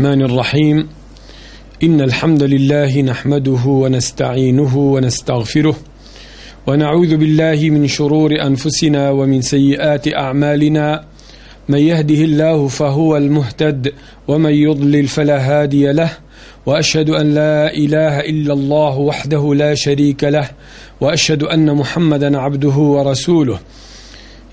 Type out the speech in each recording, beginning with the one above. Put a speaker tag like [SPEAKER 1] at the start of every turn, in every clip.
[SPEAKER 1] الرحمن الرحيم. إن الحمد لله نحمده ونستعينه ونستغفره ونعوذ بالله من شرور أنفسنا ومن سيئات أعمالنا. من يهده الله فهو المهتد ومن يضلل فلا هادي له وأشهد أن لا إله إلا الله وحده لا شريك له وأشهد أن محمدا عبده ورسوله.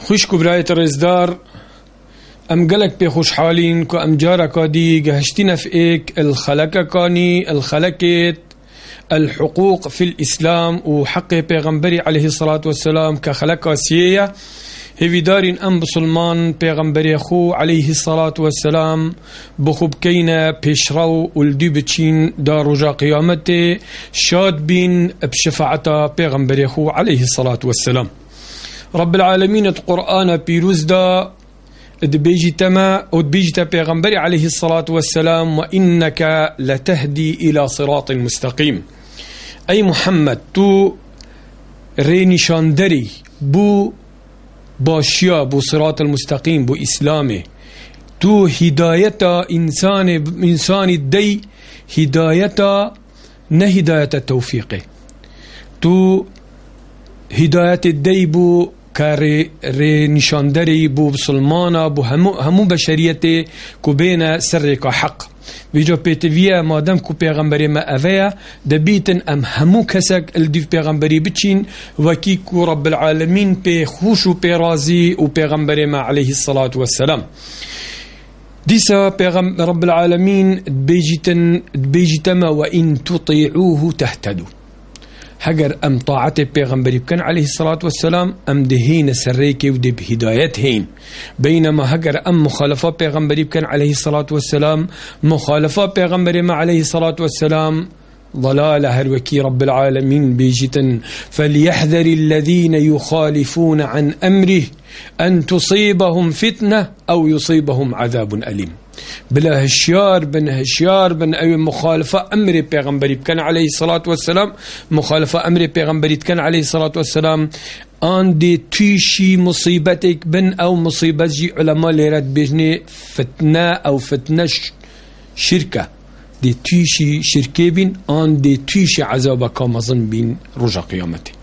[SPEAKER 1] خوشک و ام گلک پی خوشحالین که ام جارا کادی گهشتین في ایک الخلق کانی الخلقت الحقوق في الإسلام وحق پیغمبری عليه الصلاة والسلام كخلق سيئة هفي دارين أم بسلمان پیغمبری خو عليه الصلاة والسلام بخوب كينا بيشرو ولدي بتشين دار رجا قيامته شاد بين بشفاعتا پیغمبری خو عليه الصلاة والسلام. رب العالمين القرآن بيروز دا دبيجي تما ودبيجي پیغمبر عليه الصلاة والسلام وإنك لتهدي إلى صراط مستقيم أي محمد تو ريني شاندري بو باشيا بو صراط المستقيم بو إسلامي تو هداية إنسان إنسان الدي هداية نهداية التوفيق تو هداية الدي بو کار ری نشاندری بو بسلمانا بو همو, همو بشریت کو بین سر کا حق. ویجا پیتویه مادم کو پیغمبری ما اویا دبیتن ام همو کسک الدیف پیغمبری بچین. وکی کو رب العالمین پی خوش و پی رازی و پیغمبری ما علیه الصلاة والسلام. ديسا رب العالمين بيجتن بيجتما وإن تطيعوه تهتدوا هجر أم طاعت پیغمبری بكن عليه الصلاة والسلام أم دهين سريكي ودي هين بينما هجر أم مخالفة پیغمبری بكن عليه الصلاة والسلام مخالفة پیغمبری ما عليه الصلاة والسلام ضلال هروكي رب العالمين بيجتن فليحذر الذين يخالفون عن أمره أن تصيبهم فتنة أو يصيبهم عذاب أليم. بلا هشيار بن هشيار بن أي مخالفة أمر پیغمبری كان عليه الصلاة والسلام مخالفة أمر پیغمبری كان عليه الصلاة والسلام آن دي تيشي مصيبتك بن أو مصيبة جي علماء ليرد بجني فتنة أو فتنة شركة. دي تيشي شركة بين آن دي تيشي عذابك مظن بين رجع قيامته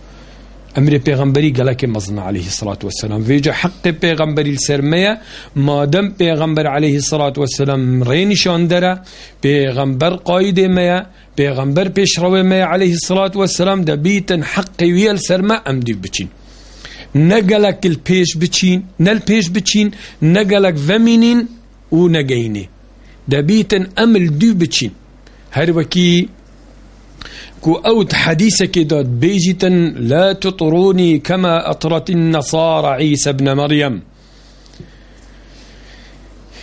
[SPEAKER 1] أمر پیغمبری گلک مزن علیه الصلاة والسلام ویجا حق پیغمبری السرمية ما دم پیغمبر علیه الصلاة والسلام رینشان داره. پیغمبر قاید میا پیغمبر پیشرو میا علیه الصلاة والسلام ده بیتن حق ویل سرما ام دی بچین. نگلک الپیش بچین نل پیش بچین نگلک ومینین و نگینی ده بیتن امل دو بچین. هر وکی كو أوت حديثك داد بيجتا لا تطروني كما أطرت النصارى عيسى ابن مريم.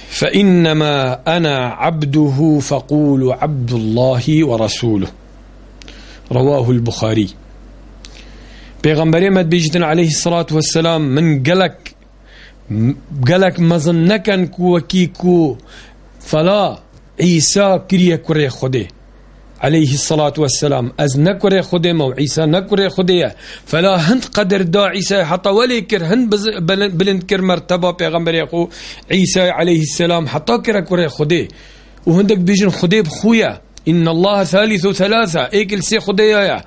[SPEAKER 1] فإنما أنا عبده فقولوا عبد الله ورسوله. رواه البخاري. مد بيجتن عليه الصلاة والسلام من قلك قلك مظنكا كو وكيكو فلا عيسى كريا كري خده. عليه الصلاة والسلام. أز نكره خده مو عيسى نكره خده. فلا هند قدر دا عيسى حتى ولي كر هند بلند كر مرتبة پیغمبر يقو عيسى عليه السلام حتى كر كره خده. وهندك بيجن خده بخويا إن الله ثالث ثلاثة. ايكل سي خده يا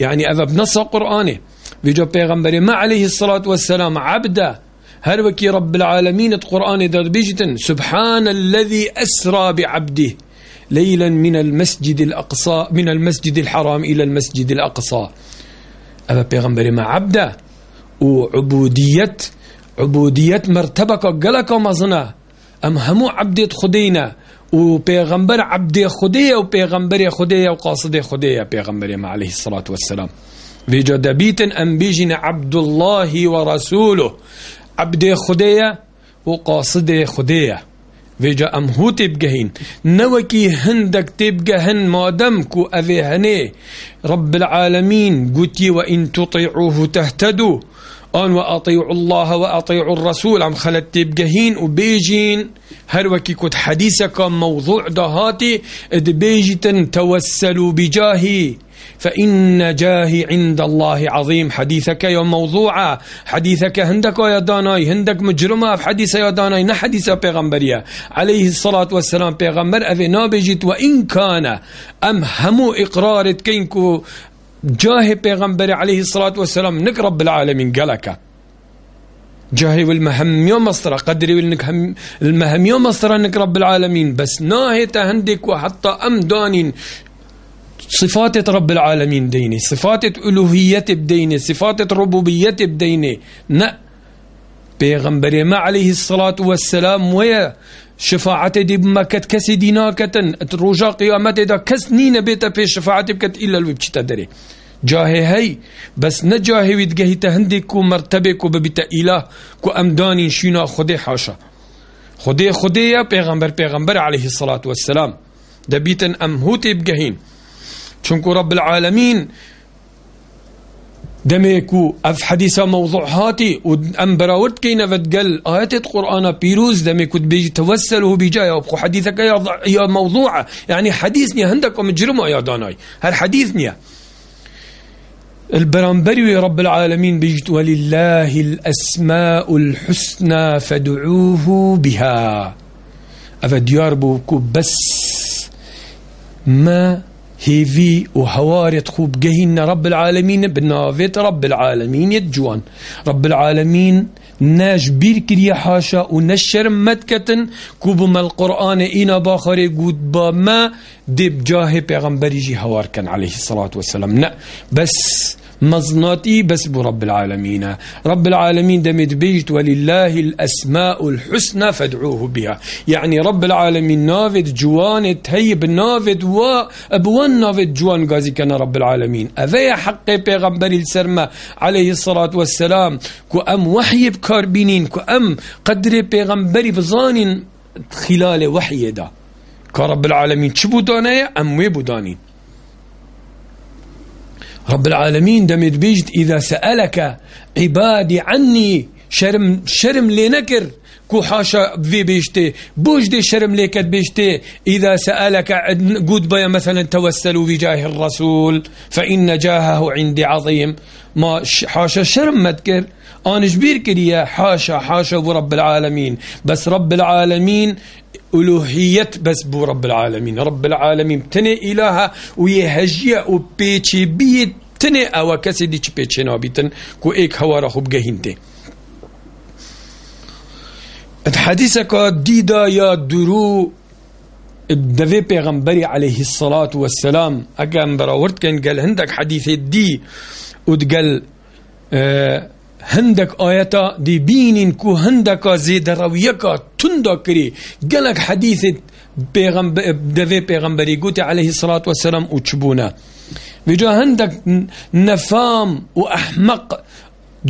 [SPEAKER 1] يعني أذا بنص قرآنه بيجو پیغمبر ما عليه الصلاة والسلام عبدا هر وكي رب العالمين القرآن در بيجتن سبحان الذي أسرى بعبده. ليلا من المسجد الأقصى من المسجد الحرام إلى المسجد الأقصى. أبا بيغمبر ما عبده وعبودية عبودية مرتبة قلق ومظنة أم همو عبدة خدينا؟ وبيغمبر عبد خدية وبيغمبر خدية وقاصد خدية بيغمبر عليه الصلاة والسلام. بيجا دبيت أم بيجن عبد الله ورسوله. عبد ویجا ام هو تبقهين نوكي هندك تبقهن مادم كو أذي هني رب العالمين قتي وإن تطيعوه تهتدوا أن وأطيعوا الله وأطيعوا الرسول۔ عم خلت تبقهين وبيجين هر وكي كنت حديثك موضوع دهاتي اد بيجتن توسلوا بجاهي فإن جاهي عند الله عظيم. حديثك يا موضوعة حديثك هندك يا داناي. هندك مجرمة. في حديث يا داناي. نه حديث عليه الصلاة والسلام پیغمبر أذي نابجت وإن كان أم همو إقرارت كينكو جاه پیغمبر عليه الصلاة والسلام نك رب العالمين قالك جاهي والمهم يوم مصر قدري والنك المهم يوم مصر انك رب العالمين. بس ناهي هندك وحتى أم دانين. صفات رب العالمين ديني صفات ألوهية بديني صفات ربوبية بديني. نا بيغمبر ما عليه الصلاة والسلام ويا شفاعة دي بمكة كسي ديناكة رجاء قيامة دا كس نين بيتا في شفاعة بكت إلا الوبش تدري جاهي هي بس نجاهي ويدقهي تهندي كو مرتبه كو ببتا إله كو أمداني شينا خدي حاشا. خدي خدي يا بيغمبر بيغمبر عليه الصلاة والسلام. دبيتن أم هوتي بقهين چونكو رب العالمين دميكو اف حديثة موضوع هاتي ام براورد كينا فتقل آيات القرآن بيروز دميكو توسله بجاية وبخو حديثك يا, يا موضوعة يعني حديثني عندك ومجرمة يا داناي هل حديثني البرامبري رب العالمين بيجت ولله الأسماء الحسنى فادعوه بها. أفديار بوكو بس ما هيفي وهوارت خوب جهين رب العالمين بنافت رب العالمين يتجوان. رب العالمين ناش بير كريا حاشا ونشر مدكة كوب ما القرآن إنا باخر قود با ما دب جاه پیغمبری جي هوار كان عليه الصلاة والسلام. نا بس مزناتي بس برب العالمين. رب العالمين دمت بيجت ولله الأسماء الحسنى فادعوه بها. يعني رب العالمين نافد جوان تهيب نافد و أبوان نافد جوان قازي كان رب العالمين. أذي حق بيغمبر السرمة عليه الصلاة والسلام. كو أم وحي بكاربينين كو أم قدر بيغمبر بظان خلال وحي دا. كرب العالمين شبو دانية أم ويبو دانين رب العالمين دمت بيجت إذا سألك عبادي عني شرم شرم لنكر كو حاشا في بيشتي بوش دي شرم ليكت بيشتي إذا سألك قد بيا مثلا توسلوا بجاه الرسول فإن جاهه عندي عظيم. ما حاشا شرم ما تكر. أنا جبير كريا حاشا حاشا ورب العالمين. بس رب العالمين ألوهية بس بو رب العالمين. رب العالمين تني إلها ويهجيا وبيتشي بيت. تني أو كسي دي بيتشي نابيتن كو إيك هوا رخب جهنتي الحديثك ديدا يا درو الدفي پیغمبري عليه الصلاة والسلام اگه براورد كان قال هندك حديث دي وتقال آه هندك آياتا دي بينين كو هندك زيد رويكا تندا كري قالك حديث پیغمبر دفي پیغمبري بجا هندك نفام وأحمق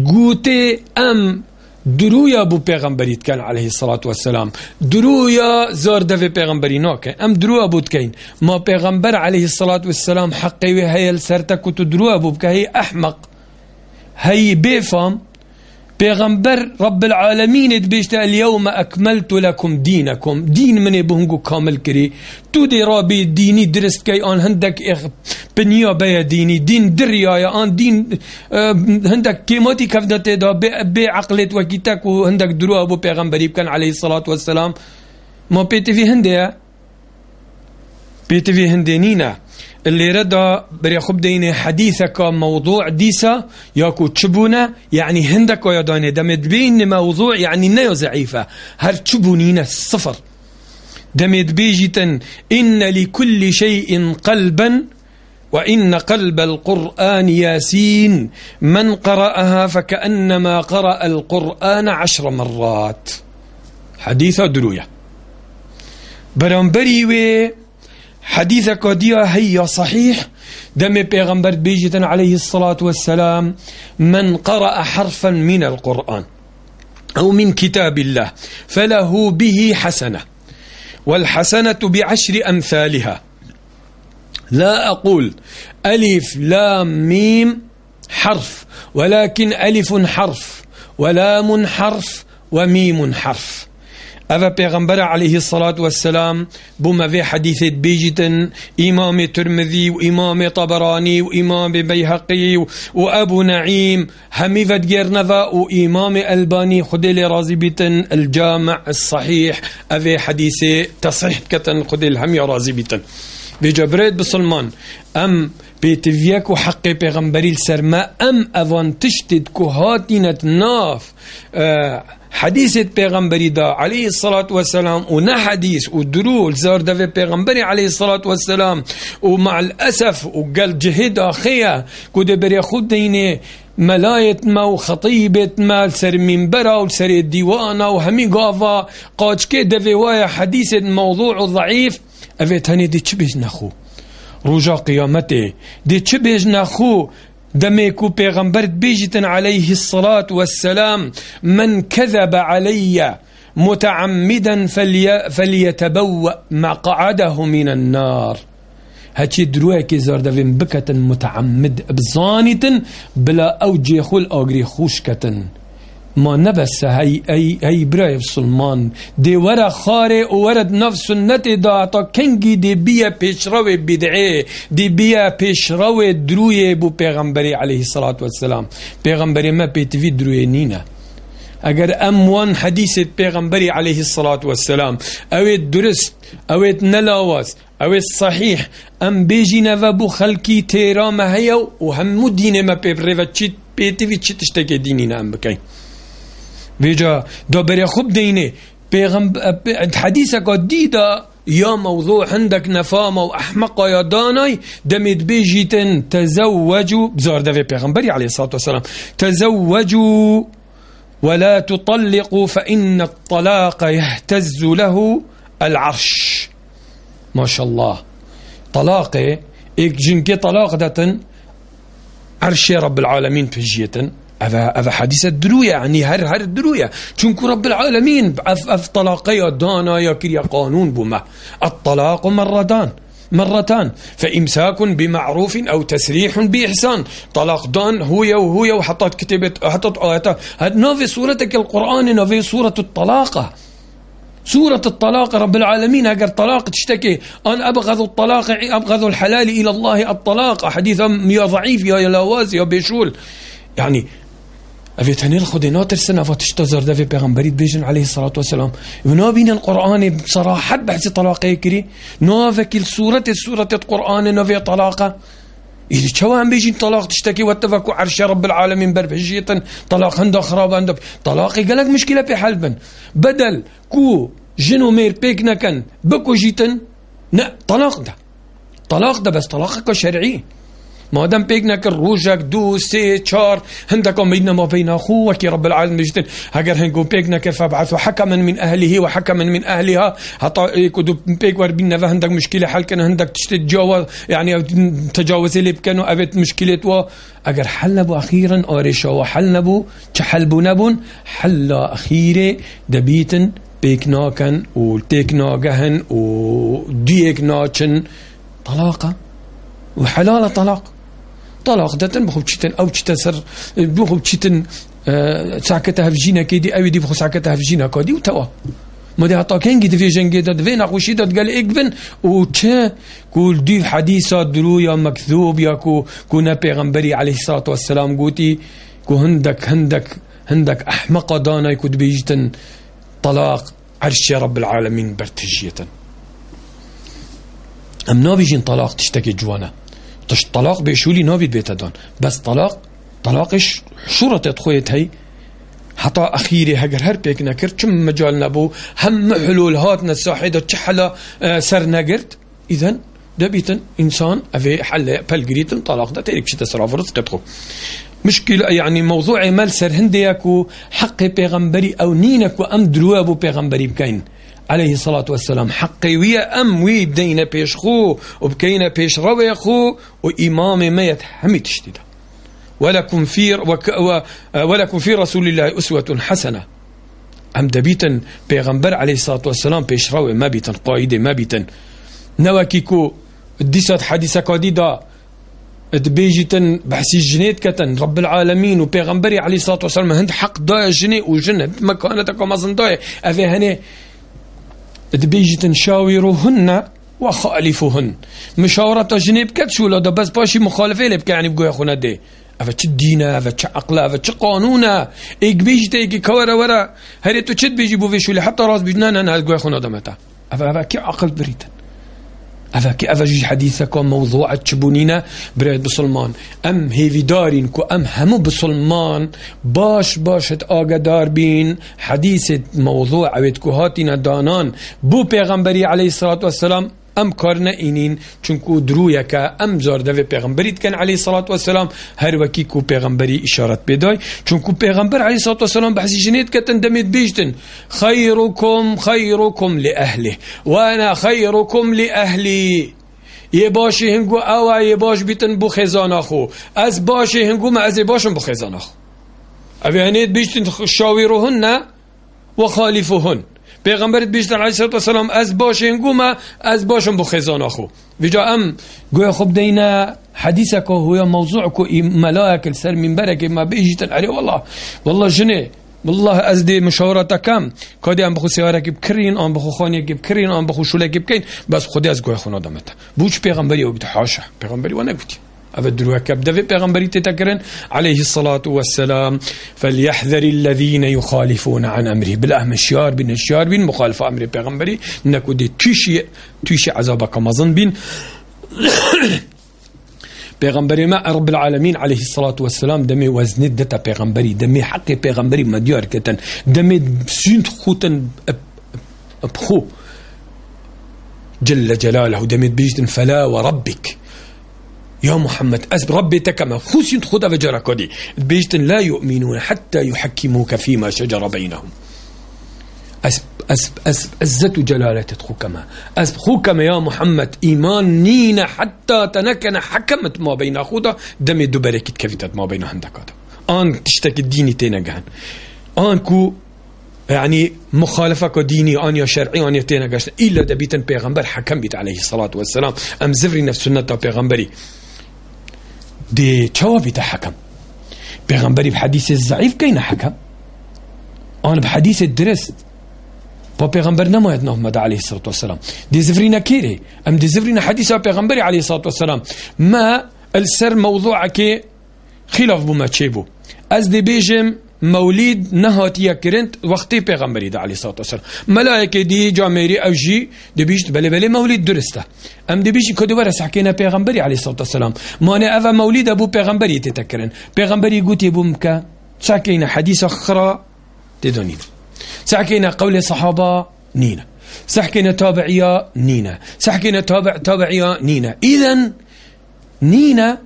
[SPEAKER 1] قوتي أم درويا بو پیغمبری كان عليه الصلاة والسلام. درويا زار دفي پیغمبری ناكن ام درويا بود كين ما پیغمبر عليه الصلاة والسلام حقي هي السرتك درويا بو هي أحمق. هي بيفهم پیغمبر رب العالمين دبيشت اليوم أكملت لكم دينكم دين من بهنگو كامل كري تو دي رابي ديني درست كي آن هندك إخ بنيا بيا ديني دين دريا يا آن دين آه هندك كيماتي كفدت دا. بي عقلت وكيتك وهندك دروا أبو پیغمبري كان عليه الصلاة والسلام. ما بيتي في هندية بيتي في هندينينا اللي ردا بري خب ديني حديثك موضوع ديسا ياكو تشبونا يعني هندك يا داني. دمت بين موضوع يعني نيو زعيفة هر تشبونينا صفر. دمت بيجتا إن لكل شيء قلبا وإن قلب القرآن ياسين. من قرأها فكأنما قرأ القرآن عشر مرات. حديث دروية. برنبري وي حديث قديا هي صحيح. دم بيغمبر بيجتا عليه الصلاة والسلام من قرأ حرفا من القرآن أو من كتاب الله فله به حسنة والحسنة بعشر أمثالها. لا أقول ألف لام ميم حرف ولكن ألف حرف ولام حرف وميم حرف. أفا پیغمبر عليه الصلاة والسلام بما في حديث بيجتن إمام ترمذي وإمام طبراني وإمام بيهقي وأبو نعيم همي فدقير نفا وإمام ألباني خدل رازي بيتن الجامع الصحيح. أفي حديث تصحيح كتن خدل هم رازي بيتن بجبريت بسلمان أم بيتفيك وحق بيغمبري السرماء أم أفان تشتد كهاتينة ناف آه حديثة بيغمبري دا عليه الصلاة والسلام ونا حديث ودرول زار دفي بيغمبري عليه الصلاة والسلام ومع الأسف وقال جهد أخيا كود بري خود ديني ملاية ما وخطيبة ما سر منبرا وسر الديوانا وهمي قافا كي دفي وايا حديثة موضوع ضعيف أفيت هني دي تشبه نخو. رجا قيامته دي تشبه نخو. دميكو بيغمبر بيجتن عليه الصلاة والسلام من كذب علي متعمدا فلي فليتبوأ مقعده من النار. هاتشي درويكي زار دفين بكة متعمد بزانيتن بلا أوجي خول أغري خوشكتن ما نبس هي هي هي براي سلمان دي ورا خاري ورد نفس سنة دا تا كنجي دي بيا پیشرو بدعي دي بيا پیشرو دروي بو پیغمبري عليه الصلاة والسلام پیغمبري ما بيتفي دروي نينا اگر ام وان حديث پیغمبري عليه الصلاة والسلام اويت درست اويت نلاواز اويت صحيح ام بيجي نفا خلقي تيرا ما هيا وهم دين ما بيبريفا تشيت بيتفي تشتكي دينينا ام بكين بيجا دو بري خوب ديني. بيغم حديثك ديدا يا موضوع عندك نفامة وأحمق يا داناي دمت بيجيتن تزوجوا بزار دفي بيغمبري عليه الصلاة والسلام. تزوجوا ولا تطلقوا فإن الطلاق يهتز له العرش. ما شاء الله. طلاقة إيك جنكي طلاق دتن عرش رب العالمين فجيتن هذا هذا حديث الدروية يعني هر هر الدروية. چونكو رب العالمين اف أف طلاقيا دانا يا كريا قانون بما. الطلاق مرتان مرتان. فإمساك بمعروف أو تسريح بإحسان. طلاق دان هو وهو وحطت كتبت حطت آيات هذا نوفي سورتك القرآن نوفي سورة الطلاقة سورة الطلاق رب العالمين أجر طلاق تشتكي. أن أبغض الطلاق أبغض الحلال إلى الله الطلاق. حديثا يا ضعيف يا لواز يا بيشول. يعني أفي تنيل خدي ناتر سنة فتشتزر دفي بيغمبريت بيجن عليه الصلاة والسلام. ونابين القرآن بصراحة بحث طلاقة كري نوافك السورة السورة القرآن نوفي طلاقة. إذا شو عم بيجي طلاق تشتكي؟ واتفقوا عرش رب العالمين بربجية طلاق هند خراب عندك طلاقي قالك مشكلة في حلبا بدل كو جنو مير بيك نكن بكو جيتن لا طلاق ده. طلاق ده بس طلاقك شرعي. ما دام بيجنك الروجك دو سي تشار هندكم بيننا ما بين أخوك رب العالمين جدا هاجر هنقول بيجنك فابعثوا حكما من أهله وحكما من أهلها. حتى كدو بيج ور بينا هندك مشكلة حل كان هندك تتجاوز يعني تجاوز اللي كانوا ابت مشكلة و. اگر حل نبو أخيرا اوريشا وحل نبو تحل بو نبون؟ حل اخيره دبيتن بيكناكن وتيكناجهن وديكناچن طلاقة؟ وحلال طلاق؟ طلاق دتن بخو تشتن أو تشتسر بخو تشتن آه ساكتها في جينا كيدي أو دي بخو ساكتها في جينا كودي وتوا. ما دي عطا كان جد في جنجي دد فين اخو شي دد قال اكبن وتشا كول دي حديثة درو يا مكذوب يا كو كو پیغمبري عليه الصلاة والسلام قوتي كو هندك هندك هندك أحمق دانا يكود بيجتن طلاق عرش رب العالمين برتجية أم نابيجين طلاق تشتكي جوانا. طلاق بيشولي نابد بيتدان بس طلاق طلاقش شرطت خويت هي حتا أخيري هجر هر بيك نكر كم مجال نبو هم حلول هاتنا الساحدة تحلا آه، سر نجرت إذن دبيتن إنسان أفي حل بلغريتن طلاق ده تريك شي تصرف رزقته مشكلة يعني موضوع مال سر هنديكو حق بيغمبري أو نينك وأم دروابو بيغمبري بكين عليه الصلاة والسلام. حقي ويا أم وي بدينا بيش خو وبكينا بيش روي خو وإمام ما يتحمي تشتيدا ولكم في وك ولكم في رسول الله أسوة حسنة. أم دبيتن بيغمبر عليه الصلاة والسلام بيش روي ما بيتن قايدة ما بيتن. نواكيكو ديسات حديثة قديدة. تبيجيتن بحسي جنيت كتن. رب العالمين وبيغمبري عليه الصلاة والسلام هند حق ضايع جني وجنة مكانتك وما ضايع أفي هني تبيجيتن شاورهن وخالفهن مشاورة جنيب كتشو لا بس باشي مخالفة لبك يعني بقول يا خونا دي أفا چه دينا أفا چه عقلا أفا چه قانونا إيك بيجي تيكي كورا ورا هري تو چد بيجي بوفيشولي حتى راس بيجنا أنا هل قوي خونا دمتا أفا أفا كي عقل بريتن أفاكي أفاجي حديثك موضوع تشبونينا بريد بسلمان. هيفي دارين كو أم همو بسلمان باش باشت آقا بين حديث موضوع عويد كهاتنا دانان. بو پیغمبري عليه الصلاة والسلام أم کارنا اینین چونکو درویکا أم زار دوی پیغمبریت کن علی صلات و السلام هر وکی کو پیغمبری اشارت بدای. چونکو پیغمبر علی صلات و السلام بحثی جنید کتن دمید بیشتن. خیرکم خیرکم لأهله. وأنا خیرکم لأهلی. یه باشی هنگو أو یه باش بیتن بو خزان خو. از باشی هنگو ما از باشم خزان خو. اوی هنید بیشتن شاویروهن و خالفوهن پیغمبرت بیشتر علیه السلام از باشین گوما از باشم بو خزان خو. بجا ام گویا خب دینا حدیثك هو موضوعك ملاك السر من بركة ما بيجي عليه والله. والله جني والله از دی مشاورت کم. کادی ام بخو سیاره کی بکرین آن بخو خانی کی بکرین آن بخو شوله کی بکین بس خودی از گوی خونه دمت بوچ پیغمبری او حاشا. پیغمبری و نگوتی أبدروا كبدا في بيغمبري تتكرن عليه الصلاة والسلام. فليحذر الذين يخالفون عن أمره. بالأهم الشيار بين الشيار بين مخالفة أمر بيغمبري. نكو دي تشي تشي عذابك مظن بين. بيغمبري ما رب العالمين عليه الصلاة والسلام. دمي وزن دتا بيغمبري. دمي حق بيغمبري مديار كتن. دمي سنت خوتن بخو جل جلاله. دمي بيجتن فلا وربك. يا محمد أسب ربي تكما خسين خدا وجرا كودي. بيجتن لا يؤمنون حتى يحكموك فيما شجر بينهم. أسب أسب أسب أزت جلالة خوكما أسب خوكما يا محمد إيمان نينا حتى تنكن حكمت ما بين خدا دمي دبركت كفيتت ما بين هندك آن تشتكي الديني تينا آن كو يعني مخالفة ديني آن يا شرعي آن يتينا قاشت إلا دبيتن بيغمبر حكم بيت عليه الصلاة والسلام. أم زفري نفس سنة بيغمبري. دي چاوا حكم. بيغمبري بحديث الضعيف كاين حكم؟ أنا بحديث الدرست با پیغمبر نماید محمد عليه الصلاة والسلام. دي زفرينا كيري. أم دي زفرينا حديث پیغمبري عليه الصلاة والسلام. ما السر موضوعك خلاف بما تشيبو. از دي بيجم مولید نهاتیه کرند وقتی پیغمبری ده علی صلوات والسلام ملائکه دی أو جی دی بیشت بله بله مولید درسته. ام دی بیشت کدو ورس حکینا پیغمبری علی صلوات والسلام مانه اوا مولید ابو پیغمبری تتکرن پیغمبری بوم که ساكينا حديث أخرى تدونين ساكينا قول صحابة نينا سحكينا تابعية نينا سحكينا تابع تابعية نينا إذا نينا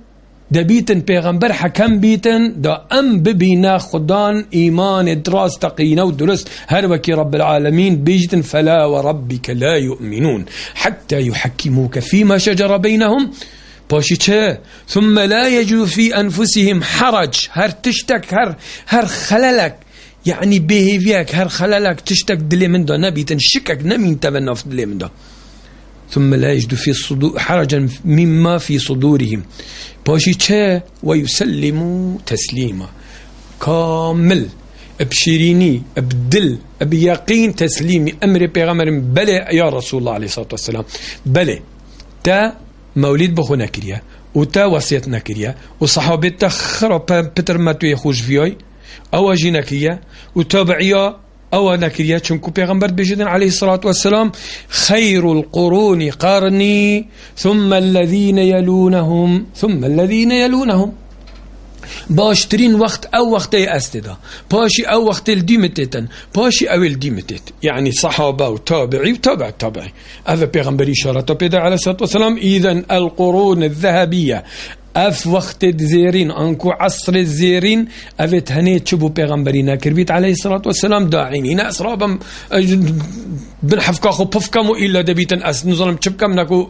[SPEAKER 1] ده بيتن پیغمبر حكم بيتن ده ام ببينا خدان ايمان دراس تقينا ودرس هر وكي رب العالمين بيجتن فلا وربك لا يؤمنون حتى يحكموك فيما شجر بينهم باشي چه؟ ثم لا يجد في انفسهم حرج. هر تشتك هر هر خللك يعني بيهيفيك هر خللك تشتك دلي من ده نبيتن شكك نمين تبنف دلي من ده ثم لا يجد في صدور حرجا مما في صدورهم. باشي چه ويسلموا تسليما. كامل. بشيريني بدل بيقين تسليمي أمر بيغمر بلى يا رسول الله عليه الصلاة والسلام. بلى تا مولد بخو نكريا وتا وصيت نكريا وصحابة تخرى بتر ما يخوش فيوي أو جينكيا وتابعيا أو نكريا چونكو پیغمبر بجدن عليه الصلاة والسلام خير القرون قرني ثم الذين يلونهم ثم الذين يلونهم. باشترين وقت أو وقت أستدا باشي أو وقت الديمتتن باشي أو الديمتت. يعني صحابة وتابعي وتابع التابعي هذا بيغمبري شارة بيدا عليه الصلاة والسلام. اذا القرون الذهبية أف وقت زيرين أنكو عصر الزيرين افت هني تشبو بيغمبري ناكر بيت عليه الصلاة والسلام داعين ناس رابم بنحفكا خو بفكمو إلا دبيتن أس نظلم تشبكم ناكو.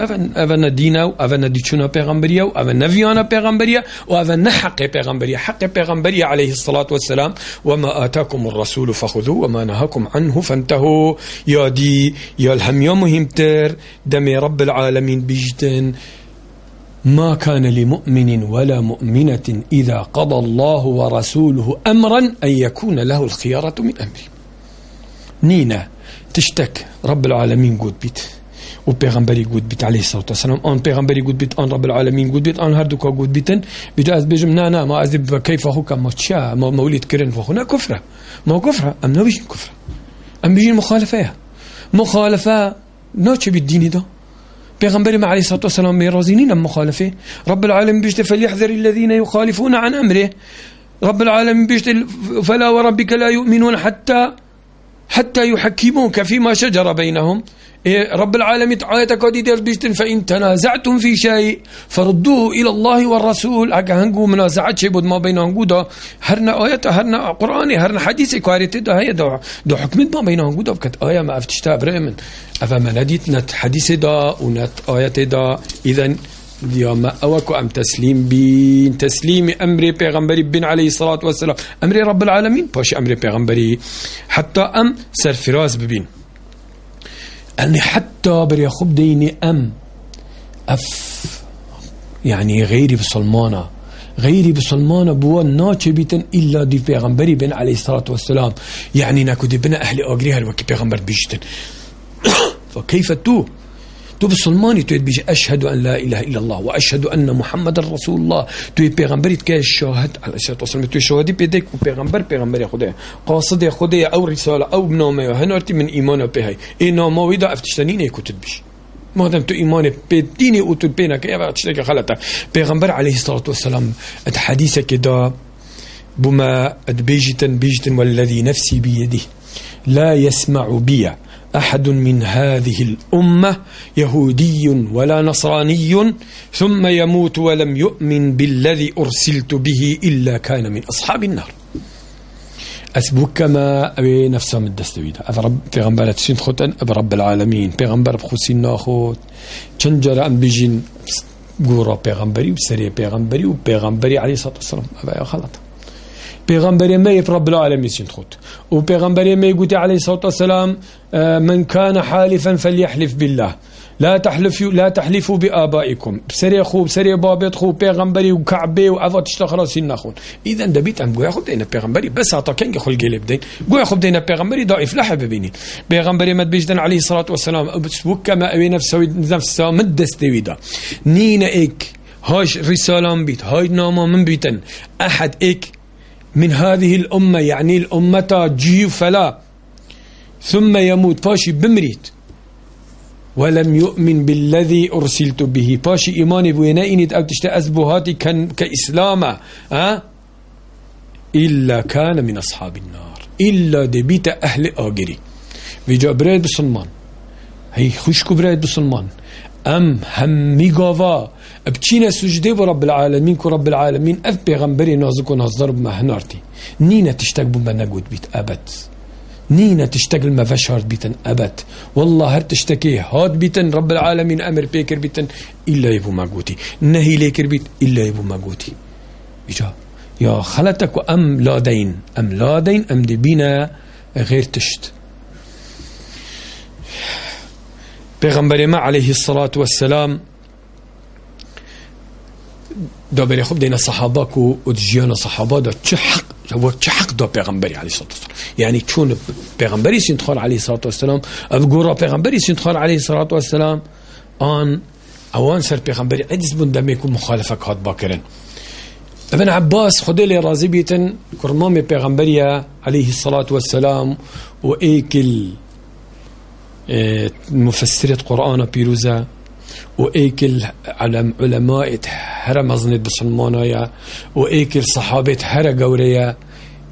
[SPEAKER 1] اون اون دینا و اون دیچونا پیغمبریا و اون نویانا پیغمبریا و اون نحق پیغمبریا حق پیغمبریا عليه الصلاة والسلام. وما آتاكم الرسول فخذوه وما نهاكم عنه فانتهوا. يا دي يا الهم يا مهمتر دمي رب العالمين بيجتن. ما كان لمؤمن ولا مؤمنة إذا قضى الله ورسوله أمرا أن يكون له الخيارة من أمره. نينا تشتك. رب العالمين قد بيت. و پیغمبری گود بیت علیه الصلاة والسلام. آن پیغمبری گود بیت آن رب العالمین گود بیت آن هر دو کا گود بیتن بیتو أز بجم نه نه ما أز کیف هو ما مولید کرن فخو. نه کفره ما کفره أم نبیشین کفره أم بیجین مخالفة مخالفة نه چه بیت دینی پیغمبر ما عليه الصلاة والسلام ميرازينين مخالفه. رب العالمين بيشت فليحذر الذين يخالفون عن أمره. رب العالمين بيشت فلا وربك لا يؤمنون حتى حتى يحكموك فيما شجر بينهم. إيه، رب العالمين تعالى كودي بيشتن فإن تنازعتم في شيء فردوه إلى الله والرسول. أكا هنقو منازعات شيء بود ما بين هنقو دا هرنا آيات هرنا قرآني هرنا حديثي كواريتي دا هي دا, دا حكمت ما بين هنقو دا آية ما أفتشتا بريمن أفا نديت نت حديث دا ونت آيات دا إذن ما أوكو أم تسليم بين تسليم أمر پیغمبري بن عليه الصلاة والسلام. أمر رب العالمين. باش أمر پیغمبري حتى أم سرفراز ببين. أني حتى بري خب ديني أم. أف يعني غيري بسلمانة غيري بسلمانة بوا ناتش بيتن إلا دي بيغمبري بن عليه الصلاة والسلام. يعني ناكو دي بنا أهل أغريها الوكي بيغمبر بيجتن فكيف تو؟ تو بسلماني تو بيجي أشهد أن لا إله إلا الله وأشهد أن محمد رسول الله تو بيغمبري تكي الشاهد على الصلاة والسلام تو شهادي بيديك وبيغمبر بيغمبر يا خدای قاصد يا خدای أو رسالة أو بنامة هنارتي من إيمان بهاي إيه نامة ويدا أفتشتنين إيه كتب بيش ما دام تو إيمان بديني أوتل بينك يا تشتكي خلطة. بيغمبر عليه الصلاة والسلام الحديثة كده بما بيجتن بيجتن والذي نفسي بيده لا يسمع بي أحد من هذه الأمة يهودي ولا نصراني ثم يموت ولم يؤمن بالذي أرسلت به إلا كان من أصحاب النار. أسبوك كما أبي نفسه من الدستويدة أبي رب غنبالة سين خوتن أبي رب العالمين. غنبال بخوسين ناخوت. چنجر أم بيجين؟ قورا بيغمبري وسري بيغمبري وبيغمبري عليه الصلاة والسلام. أبي خلط پیغمبر ما رب العالمين سنتخوت وبيغمبر ما يقول عليه الصلاة والسلام آه، من كان حالفا فليحلف بالله. لا تحلفوا لا تحلفوا بآبائكم بسري خو بسري بابت خو بيغمبري وكعبي وأفا تشتغل سين نخون. إذا دبيت أم قوي أخذ دينا بيغمبري بس عطا كان يخل قلب دين قوي أخذ دينا بيغمبري ضعيف لا ببينين بيغمبري مد بيجدن عليه الصلاة والسلام بس وكما أبي نفسه نفسه مد استويدا نينا إيك هاش رسالة بيت هاي ناما من بيتن أحد إيك من هذه الأمة يعني الأمة جي فلا. ثم يموت باشي بمريت. ولم يؤمن بالذي أرسلت به. باشي إيماني بوينائني أو تشتى أزبهاتي كان كإسلام أه؟ إلا كان من أصحاب النار. إلا دبيت أهل آجري. ويجا بريد بسلمان. هي خشكو بريد بسلمان. أم هم ميغاوا بچين سجدة برب العالمين كو رب العالمين أف پیغمبري نازك ونهزر بمهنارتي نينا تشتاق بما نقود بيت أبد. نينا تشتاق لما فشارت بيتن أبد. والله هر تشتكي هاد بيتن رب العالمين أمر بيكر بيتن إلا يبو مقوتي. نهي ليكر بيت إلا يبو مقوتي. إجا. يا خلتك أم لا دين. أم لا دين أم دي بينا غير تشت. پیغمبر ما عليه الصلاة والسلام دابري خب دينا صحاباك ودجيانا صحابا دا چه حق چه حق دا پیغمبري عليه الصلاة والسلام؟ يعني چون پیغمبري سنتخال عليه الصلاة والسلام افقورا پیغمبري سنتخال عليه الصلاة والسلام آن اوان سر پیغمبري عدس بون دم يكون مخالفة كهات باكرن ابن عباس خدي لي رازي بيتن كرمامي پیغمبري عليه الصلاة والسلام وإيكل مفسرة قرآن بيروزا وإيكل علم علماء هر مزنة بسلمانايا وإيكل صحابة هر قوريا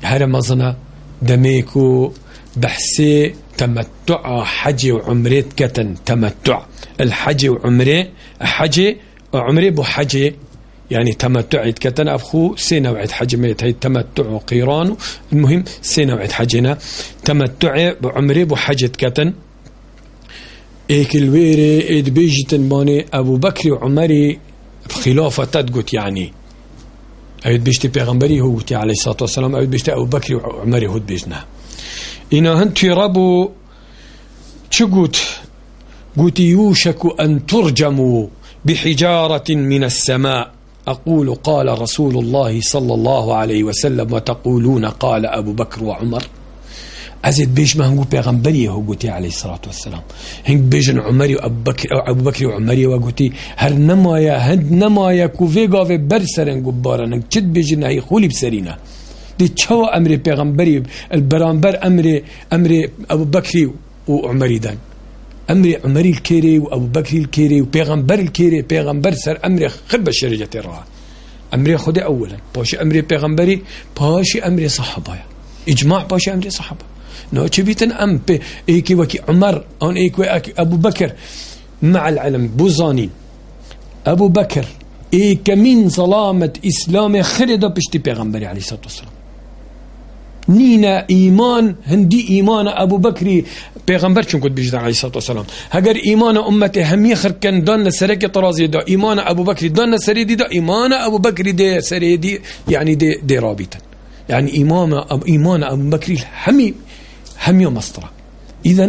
[SPEAKER 1] هر مزنة دميكو بحسي تمتع حج وعمرة كتن تمتع. الحج وعمرة حج وعمرة بحج يعني تمتع كتن أبخو وعد حج ميت هي تمتع وقيران. المهم سنة وعد حجنا تمتع بعمرة بحج كتن ايك الويري إيد بيجتن باني أبو بكر وعمري بخلافة تدقت يعني. أيد بيجتي بيغمبري هو عليه الصلاة والسلام. أيد بيجتي أبو بكر وعمري هو بيجنا. إنا هنتي ربو تشقوت قلت يوشك أن ترجموا بحجارة من السماء. أقول قال رسول الله صلى الله عليه وسلم وتقولون قال أبو بكر وعمر. أزيد بيش ما هنقول بيغمبري هو قلتي عليه الصلاة والسلام. هنك بيجن عمري وأبو بكر أبو بكر وعمري وقلتي هر نمايا هد نمايا كوفيغا في برسرن قبارا هنك تشد بيجن هي خولي بسرينا دي تشو أمري بيغمبري. البرامبر أمري أمري أبو بكر وعمري دان. أمري عمري الكيري وأبو بكر الكيري وبيغمبر الكيري. بيغمبر سر أمري خرب الشرجة الراه أمري خدي أولا. باشي أمري بيغمبري. باشي أمري صحابة إجماع باشي أمري صحابة نو بيتن بي إيكي وكي عمر أون إيكي أبو بكر مع العلم بوزانين أبو بكر إيكا من ظلامة إسلام خرد بشتي بيغمبري عليه الصلاة والسلام نينا إيمان هندي إيمان أبو بكر پیغمبر چون کد بیجدن علیه الصلاة والسلام اگر ایمان امت همی خرکن دان سرک طرازی دا ایمان ابو بکر دان سری دی دا ایمان ابو بکر دی سری دی يعني دي دي رابطا يعني إيمان إيمان أبو بكر همي همي مسطرة إذا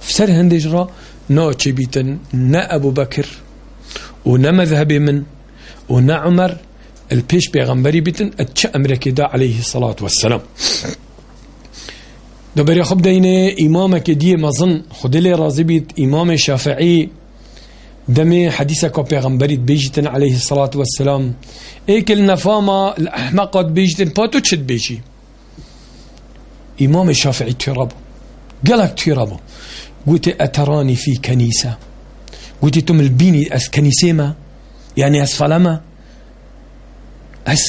[SPEAKER 1] في سر هندجرة نو بيتن نا أبو بكر ونا مذهبي من ونا عمر البيش بيغمبري بيتن اتش أمريكي دا عليه الصلاة والسلام دبر خب دينه إمامك دي مظن خد لي راضي بيت إمام الشافعي دمي حديثك بيغمبري بيجتن عليه الصلاة والسلام ايكل نفاما الأحمقات بيجتن باتو تشد بيجي إمام الشافعي ترابو قالك ترابو قلت أتراني في كنيسة. قلت تم البيني أس كنيسة ما يعني أس فلما أس.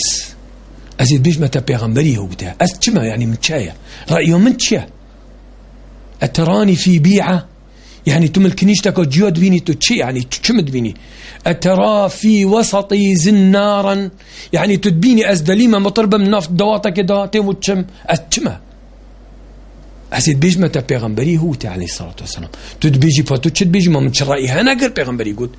[SPEAKER 1] أزيد بيش متى بيغمبري هو بتاع أس كما يعني متشاية رأيه من تشا أتراني في بيعة؟ يعني تم الكنيشتك جيود بيني تشي يعني تشمد بيني. أترى في وسطي زنارا؟ يعني تدبيني أزدليمة مطربة من نفط دواتا كده تيمو تشم أتشما أسيد بيج متى بيغمبري هو عليه الصلاة والسلام. تدبيجي فاتو تشد بيجي ما من شرائي هنا قال بيغمبري قد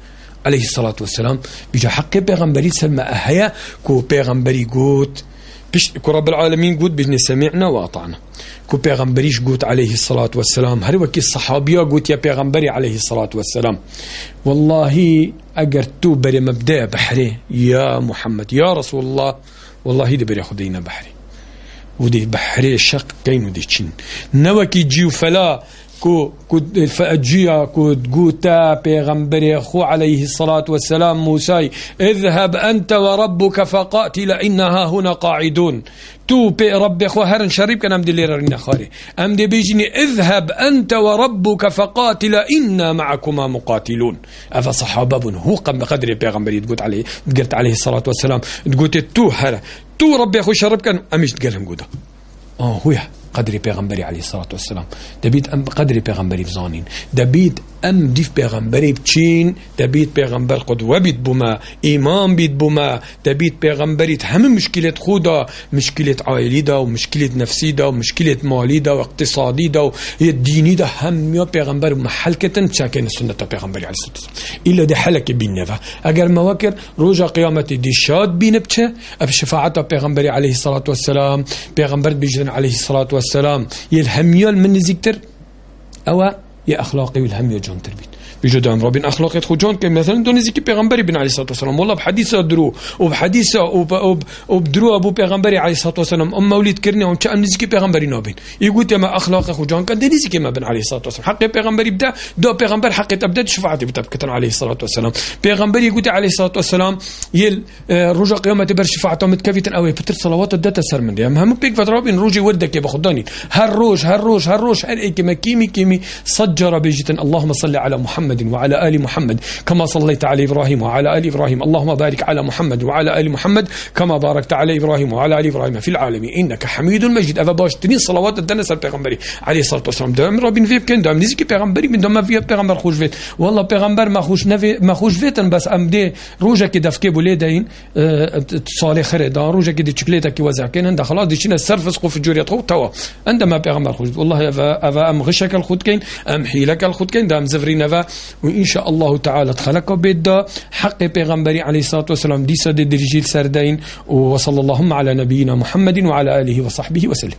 [SPEAKER 1] عليه الصلاة والسلام. بيجا حق بيغمبري سلمى أهيا كو بيغمبري قد كو رب العالمين قد بجني سمعنا وأطعنا. كو بيغمبريش قوت عليه الصلاة والسلام. هل وكي الصحابية قوت يا بيغمبري عليه الصلاة والسلام؟ والله أجر تو بري مبدأ بحري. يا محمد يا رسول الله. والله دي بري خدينا بحري. ودي بحري شق كين ودي تشين. نوكي جيو فلا كو كو فأجيا كو تقوتا بيغمبري أخو عليه الصلاة والسلام موسى اذهب أنت وربك فقاتل إنها هنا قاعدون. تو بي ربي أخو هرن شريب كان أمدي ليرا رنا خاري أمدي بيجني اذهب أنت وربك فقاتل إنا معكما مقاتلون. أفا صحابة هو قم بقدر بيغمبري تقول عليه قلت عليه الصلاة والسلام. تقول تو هرا تو ربي أخو شرب كان أمش تقلهم قودا آه هو قدري بيغمبري عليه الصلاة والسلام. دبيت أم قدري بيغمبري بزانين دبيت أم ديف بيغمبري بتشين دبيت بيغمبر قدوة بيت بما إمام بيت بما دبيت بيغمبري هم مشكلة خودا مشكلة عائلي دا ومشكلة نفسي دا ومشكلة مالي دا واقتصادي دا الديني دا هم يا بيغمبر محل كتن شاكين السنة بيغمبري عليه الصلاة والسلام. إلا دي حلك بين نفا أجر مواكر روجا قيامة دي شاد بين بتش أب شفاعة بيغمبري عليه الصلاة والسلام. بيغمبر بيجن عليه الصلاة والسلام. يلهم يل من ذكر أو يا أخلاقي والهم يا جون تربيت عمره بين أخلاق يدخل جون كم مثلا دون زكي بيغمبري بن عليه الصلاة والسلام. والله بحديثة درو وبحديثة وبدرو أبو بيغمبري عليه الصلاة والسلام. أم مولد كرني وم كأم نزكي بيغمبري نوبين. يقول تما أخلاق يدخل جون كان دني زكي ما بن عليه الصلاة والسلام. حق بيغمبري بدا دو بيغمبر حق تبدا شفاعتي بتا كتن عليه الصلاة والسلام. بيغمبري يقول عليه الصلاة والسلام يل رجع قيامة بر شفاعته متكفيتا أوي. بتر صلوات الداتا سر من دي. هم بيك فترة بين روجي ودك يا بخداني هالروج هالروج هالروج إيه كيمي كيمي. صجر بيجتن. اللهم صل على محمد. محمد وعلى آل محمد كما صليت على إبراهيم وعلى آل إبراهيم. اللهم بارك على محمد وعلى آل محمد كما باركت على إبراهيم وعلى آل إبراهيم في العالمين. إنك حميد مجيد. أفا باش تنين صلوات الدنس البيغمبري عليه الصلاة والسلام. دائما ربين فيب كان دائما نزيكي بيغمبري من دائما فيها بيغمبر خوش فيت والله بيغمبر ما خوش نفي ما خوش فيتن بس أم دي روجا كده في كيبو ليدين صالح خريدا روجا كده شكليتا كي وزع كان عندها خلاص دي شنا السرفس في جوريا توا. عندما بيغمبر خوش والله أفا أم غشك الخود كين أم حيلك الخود كين دام زفرين أفا وإن شاء الله تعالى تخلق بيدا حق بيغمبري عليه الصلاة والسلام دي سد درجيل سردين وصلى اللهم على نبينا محمد وعلى آله وصحبه وسلم